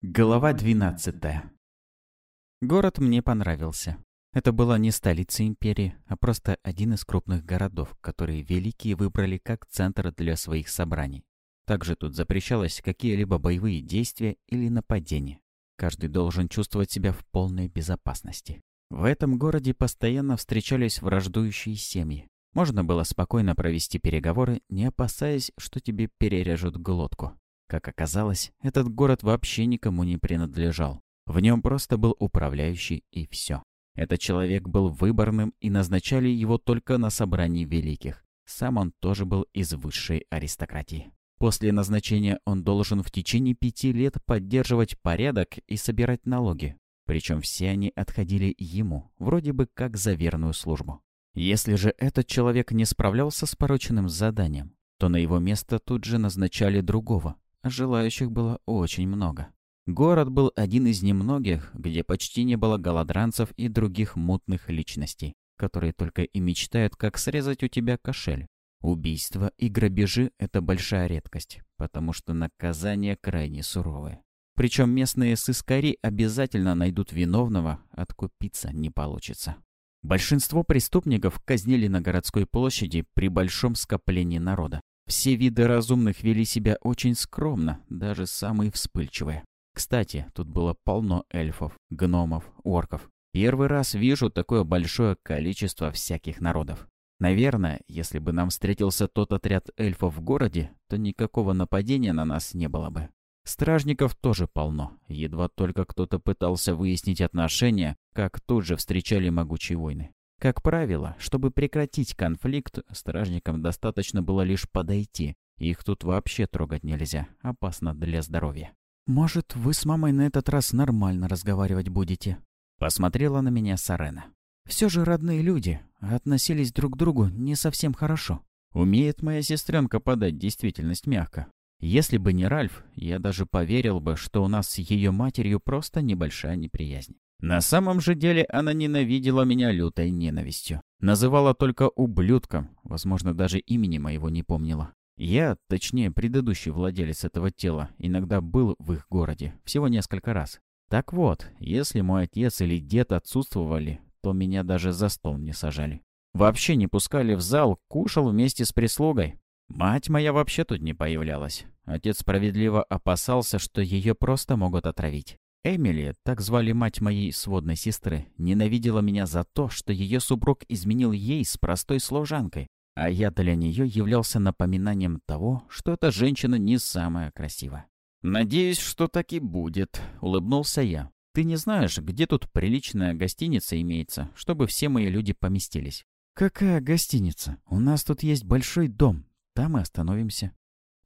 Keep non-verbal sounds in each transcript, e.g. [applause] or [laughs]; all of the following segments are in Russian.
Глава 12 Город мне понравился. Это была не столица империи, а просто один из крупных городов, которые великие выбрали как центр для своих собраний. Также тут запрещалось какие-либо боевые действия или нападения. Каждый должен чувствовать себя в полной безопасности. В этом городе постоянно встречались враждующие семьи. Можно было спокойно провести переговоры, не опасаясь, что тебе перережут глотку. Как оказалось, этот город вообще никому не принадлежал. В нем просто был управляющий и все. Этот человек был выборным и назначали его только на собрании великих. Сам он тоже был из высшей аристократии. После назначения он должен в течение пяти лет поддерживать порядок и собирать налоги. Причем все они отходили ему, вроде бы как за верную службу. Если же этот человек не справлялся с порученным заданием, то на его место тут же назначали другого, Желающих было очень много. Город был один из немногих, где почти не было голодранцев и других мутных личностей, которые только и мечтают, как срезать у тебя кошель. Убийства и грабежи – это большая редкость, потому что наказания крайне суровые. Причем местные сыскари обязательно найдут виновного, откупиться не получится. Большинство преступников казнили на городской площади при большом скоплении народа. Все виды разумных вели себя очень скромно, даже самые вспыльчивые. Кстати, тут было полно эльфов, гномов, орков. Первый раз вижу такое большое количество всяких народов. Наверное, если бы нам встретился тот отряд эльфов в городе, то никакого нападения на нас не было бы. Стражников тоже полно. Едва только кто-то пытался выяснить отношения, как тут же встречали могучие войны. Как правило, чтобы прекратить конфликт, стражникам достаточно было лишь подойти. Их тут вообще трогать нельзя, опасно для здоровья. «Может, вы с мамой на этот раз нормально разговаривать будете?» Посмотрела на меня Сарена. «Все же родные люди, относились друг к другу не совсем хорошо. Умеет моя сестренка подать действительность мягко. Если бы не Ральф, я даже поверил бы, что у нас с ее матерью просто небольшая неприязнь. На самом же деле она ненавидела меня лютой ненавистью. Называла только ублюдком, возможно, даже имени моего не помнила. Я, точнее, предыдущий владелец этого тела, иногда был в их городе, всего несколько раз. Так вот, если мой отец или дед отсутствовали, то меня даже за стол не сажали. Вообще не пускали в зал, кушал вместе с прислугой. Мать моя вообще тут не появлялась. Отец справедливо опасался, что ее просто могут отравить. Эмили, так звали мать моей сводной сестры, ненавидела меня за то, что ее супруг изменил ей с простой служанкой, а я для нее являлся напоминанием того, что эта женщина не самая красивая. «Надеюсь, что так и будет», — улыбнулся я. «Ты не знаешь, где тут приличная гостиница имеется, чтобы все мои люди поместились?» «Какая гостиница? У нас тут есть большой дом. Там и остановимся».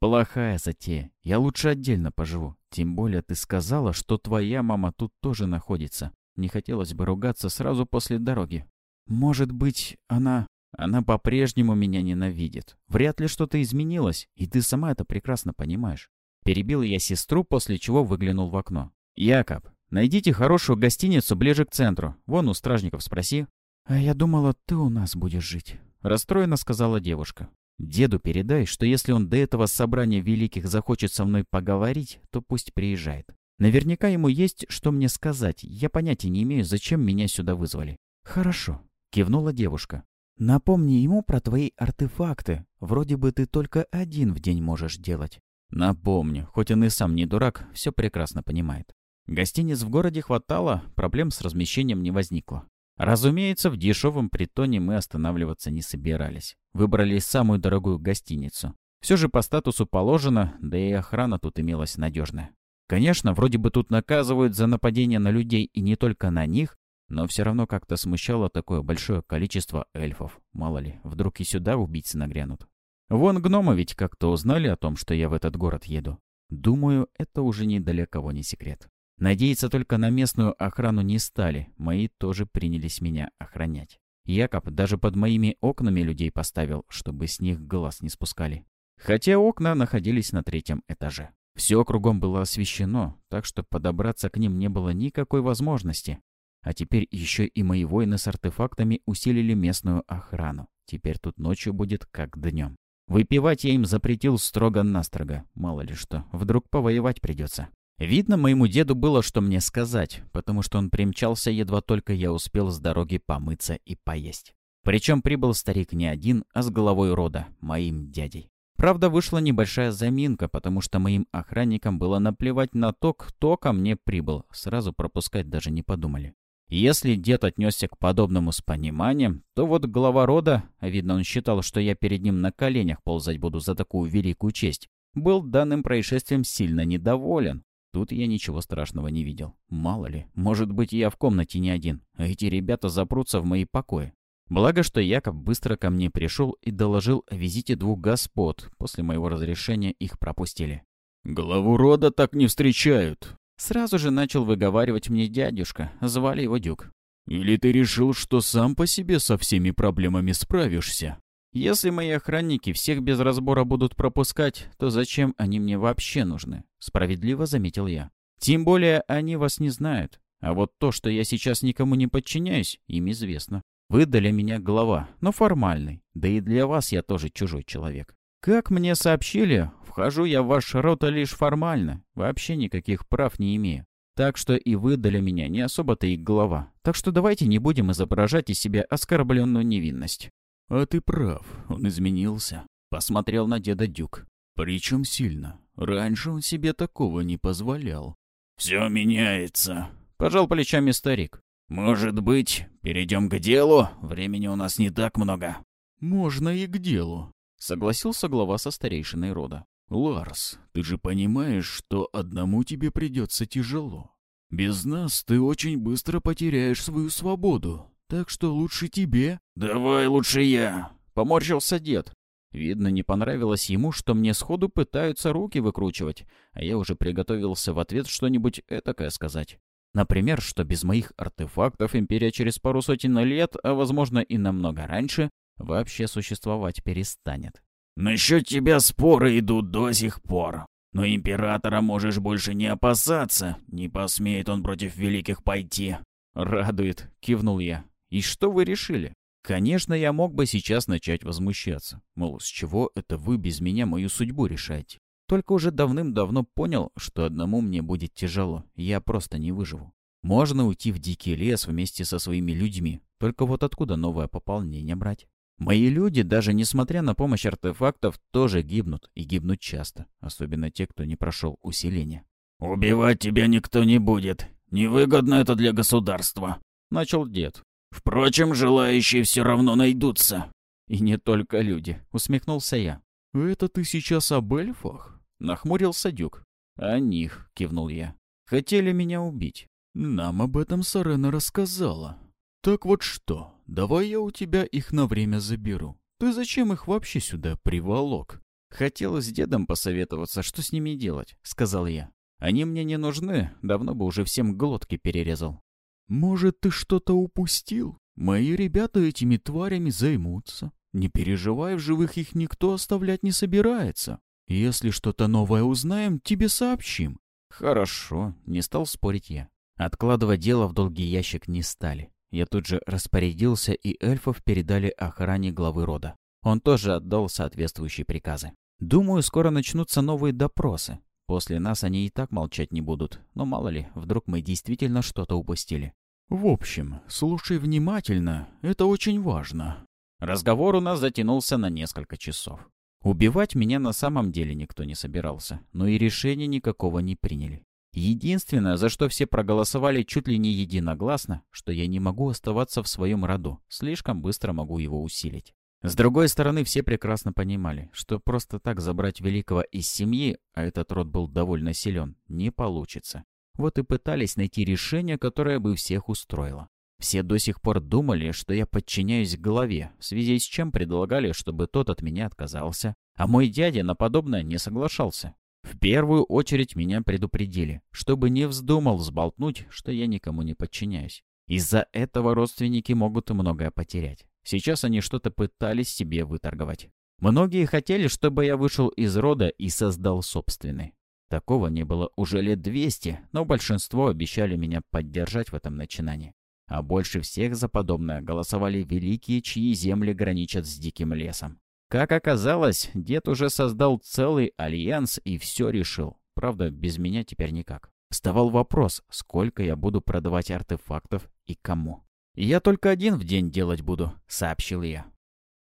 «Плохая затея. Я лучше отдельно поживу. Тем более ты сказала, что твоя мама тут тоже находится. Не хотелось бы ругаться сразу после дороги. Может быть, она... Она по-прежнему меня ненавидит. Вряд ли что-то изменилось, и ты сама это прекрасно понимаешь. Перебил я сестру, после чего выглянул в окно. «Якоб, найдите хорошую гостиницу ближе к центру. Вон у стражников спроси». «А я думала, ты у нас будешь жить», — расстроенно сказала девушка. Деду передай, что если он до этого собрания великих захочет со мной поговорить, то пусть приезжает. Наверняка ему есть, что мне сказать. Я понятия не имею, зачем меня сюда вызвали. Хорошо, кивнула девушка. Напомни ему про твои артефакты. Вроде бы ты только один в день можешь делать. Напомню, хоть он и сам не дурак, все прекрасно понимает. Гостиниц в городе хватало, проблем с размещением не возникло. Разумеется, в дешевом притоне мы останавливаться не собирались. Выбрали самую дорогую гостиницу. Все же по статусу положено, да и охрана тут имелась надежная. Конечно, вроде бы тут наказывают за нападение на людей и не только на них, но все равно как-то смущало такое большое количество эльфов. Мало ли, вдруг и сюда убийцы нагрянут. Вон гномы ведь как-то узнали о том, что я в этот город еду. Думаю, это уже ни для кого не секрет. Надеяться только на местную охрану не стали, мои тоже принялись меня охранять. Якоб даже под моими окнами людей поставил, чтобы с них глаз не спускали. Хотя окна находились на третьем этаже. Все кругом было освещено, так что подобраться к ним не было никакой возможности. А теперь еще и мои воины с артефактами усилили местную охрану. Теперь тут ночью будет как днем. Выпивать я им запретил строго-настрого. Мало ли что, вдруг повоевать придется. Видно, моему деду было что мне сказать, потому что он примчался, едва только я успел с дороги помыться и поесть. Причем прибыл старик не один, а с головой рода, моим дядей. Правда, вышла небольшая заминка, потому что моим охранникам было наплевать на то, кто ко мне прибыл. Сразу пропускать даже не подумали. Если дед отнесся к подобному с пониманием, то вот глава рода, видно он считал, что я перед ним на коленях ползать буду за такую великую честь, был данным происшествием сильно недоволен. Тут я ничего страшного не видел. Мало ли, может быть, я в комнате не один, а эти ребята запрутся в мои покои. Благо, что Якоб быстро ко мне пришел и доложил о визите двух господ. После моего разрешения их пропустили. «Главу рода так не встречают!» Сразу же начал выговаривать мне дядюшка. Звали его Дюк. «Или ты решил, что сам по себе со всеми проблемами справишься?» «Если мои охранники всех без разбора будут пропускать, то зачем они мне вообще нужны?» Справедливо заметил я. «Тем более они вас не знают. А вот то, что я сейчас никому не подчиняюсь, им известно. Вы для меня глава, но формальный. Да и для вас я тоже чужой человек. Как мне сообщили, вхожу я в ваш рот лишь формально. Вообще никаких прав не имею. Так что и вы для меня не особо-то и глава. Так что давайте не будем изображать из себя оскорбленную невинность. А ты прав, он изменился. Посмотрел на деда Дюк. Причем сильно. Раньше он себе такого не позволял. «Все меняется», — пожал плечами старик. «Может быть, перейдем к делу? Времени у нас не так много». «Можно и к делу», — согласился глава со старейшиной рода. «Ларс, ты же понимаешь, что одному тебе придется тяжело. Без нас ты очень быстро потеряешь свою свободу, так что лучше тебе». «Давай лучше я», — поморщился дед. Видно, не понравилось ему, что мне сходу пытаются руки выкручивать, а я уже приготовился в ответ что-нибудь этакое сказать. Например, что без моих артефактов Империя через пару сотен лет, а возможно и намного раньше, вообще существовать перестанет. «Насчет тебя споры идут до сих пор. Но Императора можешь больше не опасаться. Не посмеет он против великих пойти». «Радует», — кивнул я. «И что вы решили?» Конечно, я мог бы сейчас начать возмущаться. Мол, с чего это вы без меня мою судьбу решаете? Только уже давным-давно понял, что одному мне будет тяжело, я просто не выживу. Можно уйти в дикий лес вместе со своими людьми, только вот откуда новое пополнение брать? Мои люди, даже несмотря на помощь артефактов, тоже гибнут, и гибнут часто, особенно те, кто не прошел усиление. «Убивать тебя никто не будет. Невыгодно это для государства», — начал дед. «Впрочем, желающие все равно найдутся». «И не только люди», — усмехнулся я. «Это ты сейчас об эльфах?» Нахмурился Дюк. «О них», — кивнул я. «Хотели меня убить». «Нам об этом Сарена рассказала. Так вот что, давай я у тебя их на время заберу. Ты зачем их вообще сюда приволок?» «Хотел с дедом посоветоваться, что с ними делать», — сказал я. «Они мне не нужны, давно бы уже всем глотки перерезал». «Может, ты что-то упустил? Мои ребята этими тварями займутся. Не переживай, в живых их никто оставлять не собирается. Если что-то новое узнаем, тебе сообщим». «Хорошо», — не стал спорить я. Откладывать дело в долгий ящик не стали. Я тут же распорядился, и эльфов передали охране главы рода. Он тоже отдал соответствующие приказы. Думаю, скоро начнутся новые допросы. После нас они и так молчать не будут. Но мало ли, вдруг мы действительно что-то упустили. В общем, слушай внимательно, это очень важно. Разговор у нас затянулся на несколько часов. Убивать меня на самом деле никто не собирался, но и решения никакого не приняли. Единственное, за что все проголосовали чуть ли не единогласно, что я не могу оставаться в своем роду, слишком быстро могу его усилить. С другой стороны, все прекрасно понимали, что просто так забрать великого из семьи, а этот род был довольно силен, не получится. Вот и пытались найти решение, которое бы всех устроило. Все до сих пор думали, что я подчиняюсь главе, в связи с чем предлагали, чтобы тот от меня отказался. А мой дядя на подобное не соглашался. В первую очередь меня предупредили, чтобы не вздумал сболтнуть, что я никому не подчиняюсь. Из-за этого родственники могут многое потерять. Сейчас они что-то пытались себе выторговать. Многие хотели, чтобы я вышел из рода и создал собственный. Такого не было уже лет 200, но большинство обещали меня поддержать в этом начинании. А больше всех за подобное голосовали великие, чьи земли граничат с диким лесом. Как оказалось, дед уже создал целый альянс и все решил. Правда, без меня теперь никак. Вставал вопрос, сколько я буду продавать артефактов и кому. «Я только один в день делать буду», — сообщил я.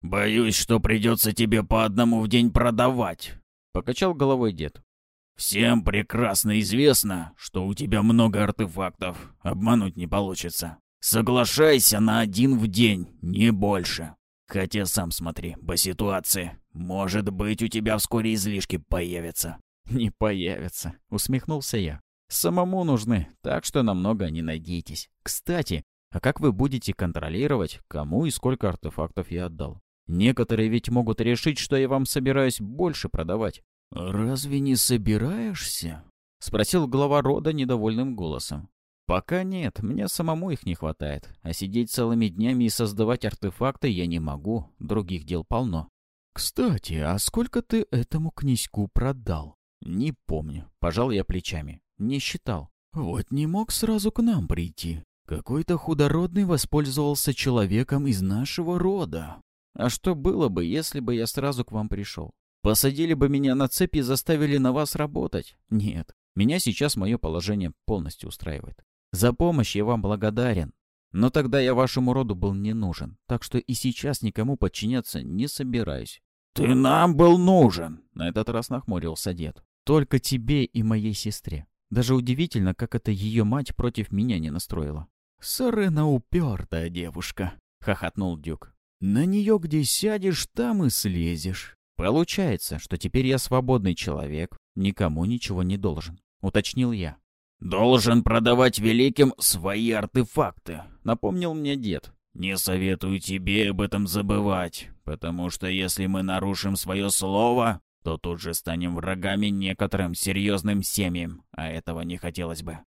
«Боюсь, что придется тебе по одному в день продавать», — покачал головой дед. «Всем прекрасно известно, что у тебя много артефактов. Обмануть не получится. Соглашайся на один в день, не больше. Хотя сам смотри, по ситуации. Может быть, у тебя вскоре излишки появятся». [laughs] «Не появятся», — усмехнулся я. «Самому нужны, так что намного не надейтесь. Кстати, а как вы будете контролировать, кому и сколько артефактов я отдал? Некоторые ведь могут решить, что я вам собираюсь больше продавать. «Разве не собираешься?» — спросил глава рода недовольным голосом. «Пока нет, мне самому их не хватает. А сидеть целыми днями и создавать артефакты я не могу, других дел полно». «Кстати, а сколько ты этому князьку продал?» «Не помню. Пожал я плечами. Не считал». «Вот не мог сразу к нам прийти. Какой-то худородный воспользовался человеком из нашего рода. А что было бы, если бы я сразу к вам пришел? Посадили бы меня на цепи и заставили на вас работать? Нет, меня сейчас мое положение полностью устраивает. За помощь я вам благодарен. Но тогда я вашему роду был не нужен, так что и сейчас никому подчиняться не собираюсь. «Ты нам был нужен!» — на этот раз нахмурился дед. «Только тебе и моей сестре. Даже удивительно, как это ее мать против меня не настроила. «Сарена упертая девушка», — хохотнул Дюк. «На нее где сядешь, там и слезешь». «Получается, что теперь я свободный человек, никому ничего не должен», — уточнил я. «Должен продавать великим свои артефакты», — напомнил мне дед. «Не советую тебе об этом забывать, потому что если мы нарушим свое слово, то тут же станем врагами некоторым серьезным семьям, а этого не хотелось бы».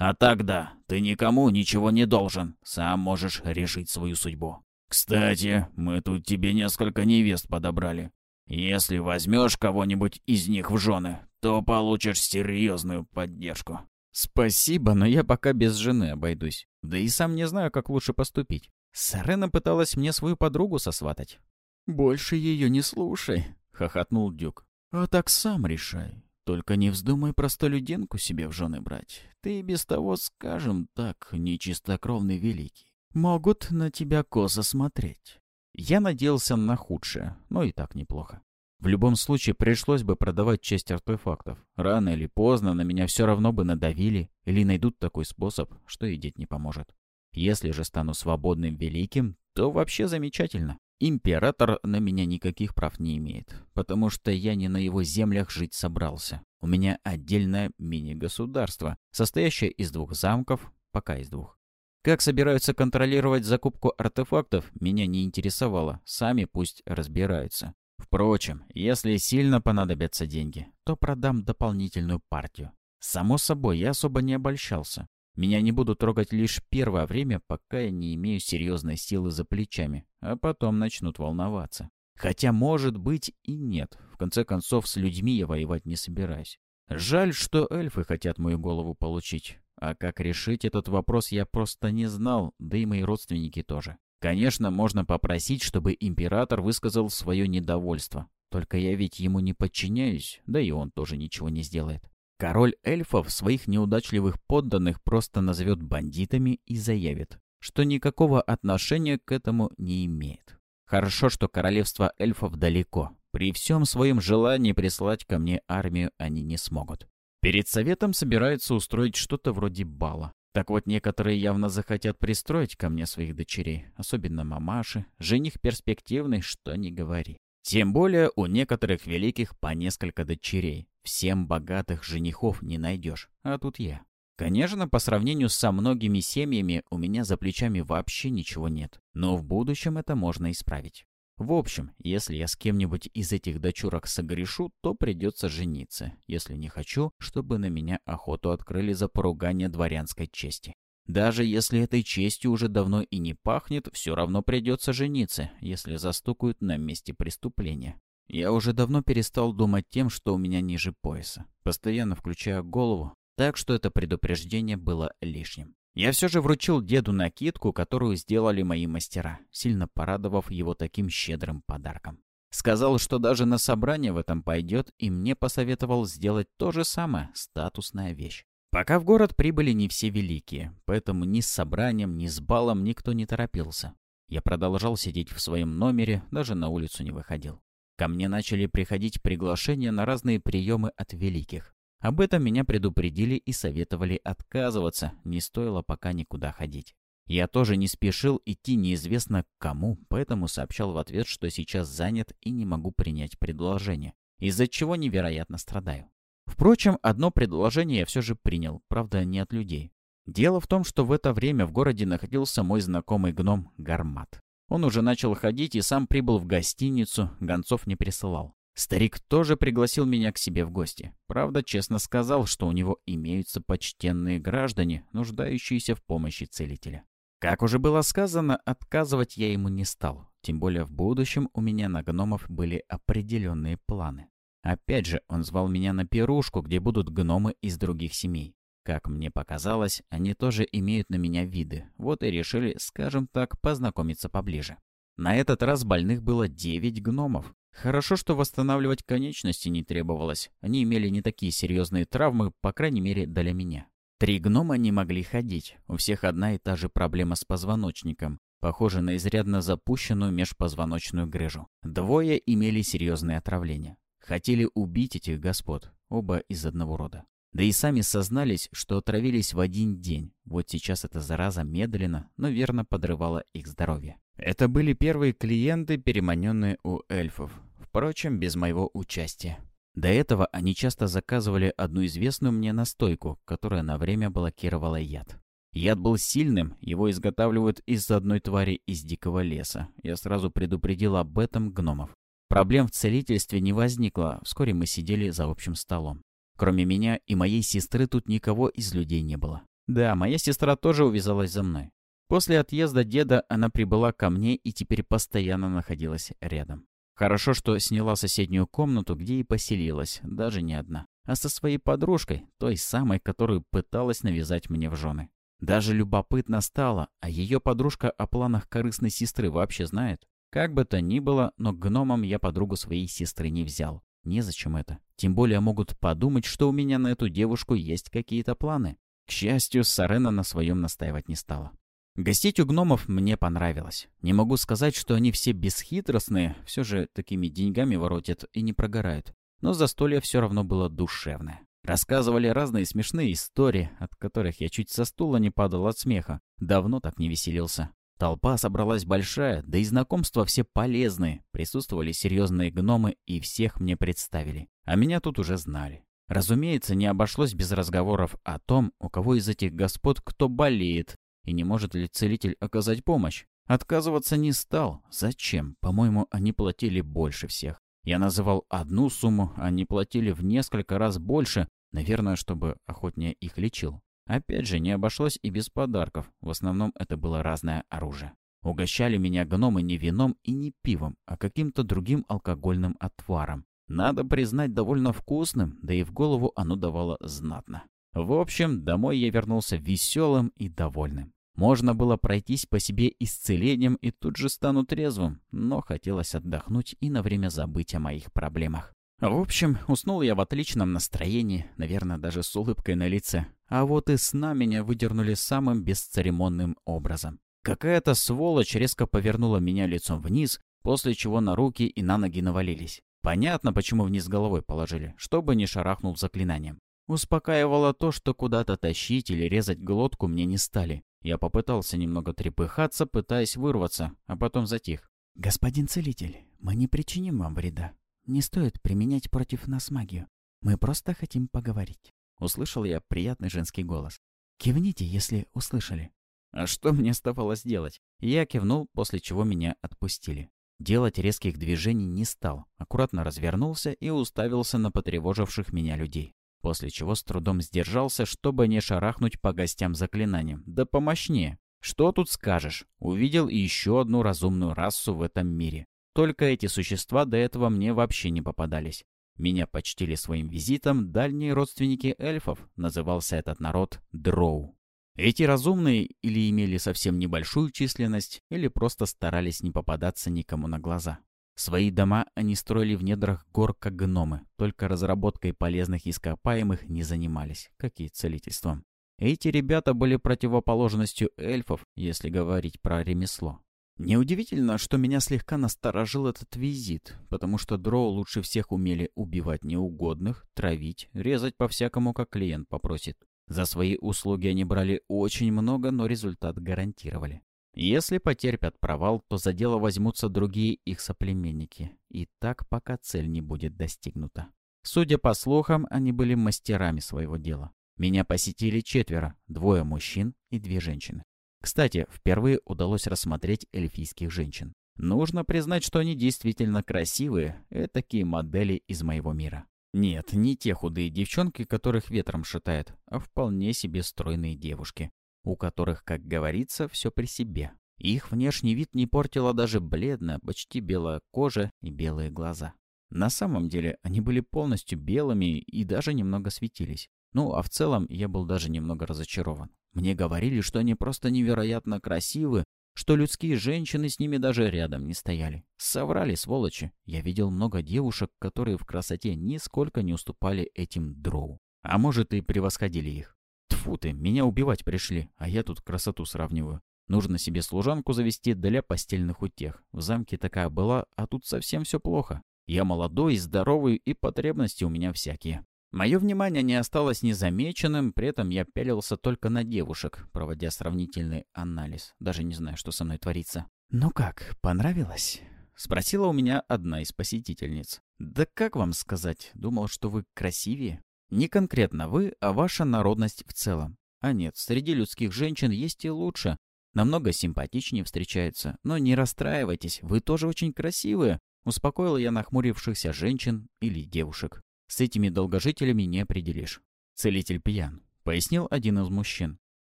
А тогда ты никому ничего не должен, сам можешь решить свою судьбу. Кстати, мы тут тебе несколько невест подобрали. Если возьмешь кого-нибудь из них в жены, то получишь серьезную поддержку. Спасибо, но я пока без жены обойдусь. Да и сам не знаю, как лучше поступить. Сарена пыталась мне свою подругу сосватать. «Больше ее не слушай», — хохотнул Дюк. «А так сам решай. Только не вздумай простолюдинку себе в жены брать. Ты и без того, скажем так, нечистокровный великий. Могут на тебя косо смотреть. Я надеялся на худшее, но и так неплохо. В любом случае пришлось бы продавать часть артефактов. Рано или поздно на меня все равно бы надавили или найдут такой способ, что и деть не поможет. Если же стану свободным великим, то вообще замечательно. Император на меня никаких прав не имеет, потому что я не на его землях жить собрался. У меня отдельное мини-государство, состоящее из двух замков, пока из двух. Как собираются контролировать закупку артефактов, меня не интересовало, сами пусть разбираются. Впрочем, если сильно понадобятся деньги, то продам дополнительную партию. Само собой, я особо не обольщался. Меня не будут трогать лишь первое время, пока я не имею серьезной силы за плечами, а потом начнут волноваться. Хотя, может быть, и нет. В конце концов, с людьми я воевать не собираюсь. Жаль, что эльфы хотят мою голову получить. А как решить этот вопрос я просто не знал, да и мои родственники тоже. Конечно, можно попросить, чтобы император высказал свое недовольство. Только я ведь ему не подчиняюсь, да и он тоже ничего не сделает. Король эльфов своих неудачливых подданных просто назовет бандитами и заявит, что никакого отношения к этому не имеет. Хорошо, что королевство эльфов далеко. При всем своем желании прислать ко мне армию они не смогут. Перед советом собираются устроить что-то вроде бала. Так вот, некоторые явно захотят пристроить ко мне своих дочерей, особенно мамаши. Жених перспективный, что не говори. Тем более у некоторых великих по несколько дочерей. Всем богатых женихов не найдешь, а тут я. Конечно, по сравнению со многими семьями у меня за плечами вообще ничего нет, но в будущем это можно исправить. В общем, если я с кем-нибудь из этих дочурок согрешу, то придется жениться, если не хочу, чтобы на меня охоту открыли за поругание дворянской чести. Даже если этой честью уже давно и не пахнет, все равно придется жениться, если застукают на месте преступления. Я уже давно перестал думать тем, что у меня ниже пояса, постоянно включая голову, так что это предупреждение было лишним. Я все же вручил деду накидку, которую сделали мои мастера, сильно порадовав его таким щедрым подарком. Сказал, что даже на собрание в этом пойдет, и мне посоветовал сделать то же самое, статусная вещь. Пока в город прибыли не все великие, поэтому ни с собранием, ни с балом никто не торопился. Я продолжал сидеть в своем номере, даже на улицу не выходил. Ко мне начали приходить приглашения на разные приемы от великих. Об этом меня предупредили и советовали отказываться, не стоило пока никуда ходить. Я тоже не спешил идти неизвестно к кому, поэтому сообщал в ответ, что сейчас занят и не могу принять предложение, из-за чего невероятно страдаю. Впрочем, одно предложение я все же принял, правда, не от людей. Дело в том, что в это время в городе находился мой знакомый гном Гармат. Он уже начал ходить и сам прибыл в гостиницу, гонцов не присылал. Старик тоже пригласил меня к себе в гости. Правда, честно сказал, что у него имеются почтенные граждане, нуждающиеся в помощи целителя. Как уже было сказано, отказывать я ему не стал. Тем более в будущем у меня на гномов были определенные планы. Опять же, он звал меня на пирушку, где будут гномы из других семей. Как мне показалось, они тоже имеют на меня виды. Вот и решили, скажем так, познакомиться поближе. На этот раз больных было 9 гномов. Хорошо, что восстанавливать конечности не требовалось. Они имели не такие серьезные травмы, по крайней мере, для меня. Три гнома не могли ходить. У всех одна и та же проблема с позвоночником, похожа на изрядно запущенную межпозвоночную грыжу. Двое имели серьезные отравления. Хотели убить этих господ, оба из одного рода. Да и сами сознались, что отравились в один день. Вот сейчас эта зараза медленно, но верно подрывала их здоровье. Это были первые клиенты, переманенные у эльфов. Впрочем, без моего участия. До этого они часто заказывали одну известную мне настойку, которая на время блокировала яд. Яд был сильным, его изготавливают из одной твари из дикого леса. Я сразу предупредил об этом гномов. Проблем в целительстве не возникло, вскоре мы сидели за общим столом. Кроме меня и моей сестры тут никого из людей не было. Да, моя сестра тоже увязалась за мной. После отъезда деда она прибыла ко мне и теперь постоянно находилась рядом. Хорошо, что сняла соседнюю комнату, где и поселилась, даже не одна, а со своей подружкой, той самой, которую пыталась навязать мне в жены. Даже любопытно стало, а ее подружка о планах корыстной сестры вообще знает? Как бы то ни было, но гномом я подругу своей сестры не взял. Незачем это. Тем более могут подумать, что у меня на эту девушку есть какие-то планы. К счастью, Сарена на своем настаивать не стала. Гостить у гномов мне понравилось. Не могу сказать, что они все бесхитростные, все же такими деньгами воротят и не прогорают. Но застолье все равно было душевное. Рассказывали разные смешные истории, от которых я чуть со стула не падал от смеха. Давно так не веселился. Толпа собралась большая, да и знакомства все полезные. Присутствовали серьезные гномы и всех мне представили. А меня тут уже знали. Разумеется, не обошлось без разговоров о том, у кого из этих господ кто болеет, и не может ли целитель оказать помощь? Отказываться не стал. Зачем? По-моему, они платили больше всех. Я называл одну сумму, они платили в несколько раз больше, наверное, чтобы охотнее их лечил. Опять же, не обошлось и без подарков. В основном это было разное оружие. Угощали меня гномы не вином и не пивом, а каким-то другим алкогольным отваром. Надо признать, довольно вкусным, да и в голову оно давало знатно. В общем, домой я вернулся веселым и довольным. Можно было пройтись по себе исцелением и тут же стану трезвым, но хотелось отдохнуть и на время забыть о моих проблемах. В общем, уснул я в отличном настроении, наверное, даже с улыбкой на лице. А вот и сна меня выдернули самым бесцеремонным образом. Какая-то сволочь резко повернула меня лицом вниз, после чего на руки и на ноги навалились. Понятно, почему вниз головой положили, чтобы не шарахнул заклинанием. Успокаивало то, что куда-то тащить или резать глотку мне не стали. Я попытался немного трепыхаться, пытаясь вырваться, а потом затих. «Господин целитель, мы не причиним вам вреда. Не стоит применять против нас магию. Мы просто хотим поговорить». Услышал я приятный женский голос. «Кивните, если услышали». А что мне оставалось делать? Я кивнул, после чего меня отпустили. Делать резких движений не стал, аккуратно развернулся и уставился на потревоживших меня людей после чего с трудом сдержался, чтобы не шарахнуть по гостям заклинанием. Да помощнее. Что тут скажешь? Увидел еще одну разумную расу в этом мире. Только эти существа до этого мне вообще не попадались. Меня почтили своим визитом дальние родственники эльфов, назывался этот народ Дроу. Эти разумные или имели совсем небольшую численность, или просто старались не попадаться никому на глаза. Свои дома они строили в недрах гор как гномы, только разработкой полезных ископаемых не занимались, как и целительством. Эти ребята были противоположностью эльфов, если говорить про ремесло. Неудивительно, что меня слегка насторожил этот визит, потому что дроу лучше всех умели убивать неугодных, травить, резать по-всякому, как клиент попросит. За свои услуги они брали очень много, но результат гарантировали. Если потерпят провал, то за дело возьмутся другие их соплеменники. И так, пока цель не будет достигнута. Судя по слухам, они были мастерами своего дела. Меня посетили четверо, двое мужчин и две женщины. Кстати, впервые удалось рассмотреть эльфийских женщин. Нужно признать, что они действительно красивые, такие модели из моего мира. Нет, не те худые девчонки, которых ветром шатает, а вполне себе стройные девушки, у которых, как говорится, все при себе. Их внешний вид не портила даже бледная, почти белая кожа и белые глаза. На самом деле они были полностью белыми и даже немного светились. Ну, а в целом я был даже немного разочарован. Мне говорили, что они просто невероятно красивы, что людские женщины с ними даже рядом не стояли. Соврали, сволочи. Я видел много девушек, которые в красоте нисколько не уступали этим дроу. А может, и превосходили их. Тфу ты, меня убивать пришли, а я тут красоту сравниваю. Нужно себе служанку завести для постельных утех. В замке такая была, а тут совсем все плохо. Я молодой, здоровый, и потребности у меня всякие. Мое внимание не осталось незамеченным, при этом я пялился только на девушек, проводя сравнительный анализ. Даже не знаю, что со мной творится. «Ну как, понравилось?» — спросила у меня одна из посетительниц. «Да как вам сказать? Думал, что вы красивее?» «Не конкретно вы, а ваша народность в целом. А нет, среди людских женщин есть и лучше. Намного симпатичнее встречаются. Но не расстраивайтесь, вы тоже очень красивые», — успокоил я нахмурившихся женщин или девушек. С этими долгожителями не определишь. Целитель пьян, пояснил один из мужчин.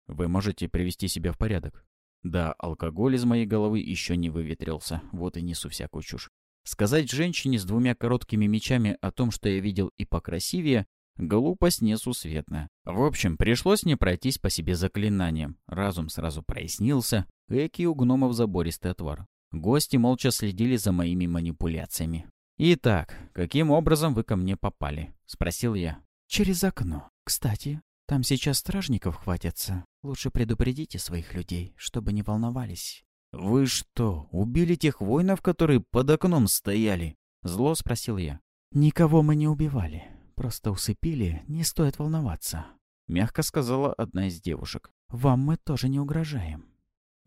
Вы можете привести себя в порядок. Да, алкоголь из моей головы еще не выветрился, вот и несу всякую чушь. Сказать женщине с двумя короткими мечами о том, что я видел и покрасивее, глупость несусветная. В общем, пришлось мне пройтись по себе заклинанием. Разум сразу прояснился, эки у гномов забористый отвар. Гости молча следили за моими манипуляциями. «Итак, каким образом вы ко мне попали?» — спросил я. «Через окно. Кстати, там сейчас стражников хватятся. Лучше предупредите своих людей, чтобы не волновались». «Вы что, убили тех воинов, которые под окном стояли?» — зло спросил я. «Никого мы не убивали. Просто усыпили, не стоит волноваться», — мягко сказала одна из девушек. «Вам мы тоже не угрожаем».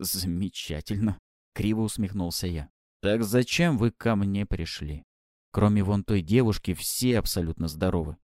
«Замечательно», — криво усмехнулся я. «Так зачем вы ко мне пришли?» Кроме вон той девушки, все абсолютно здоровы.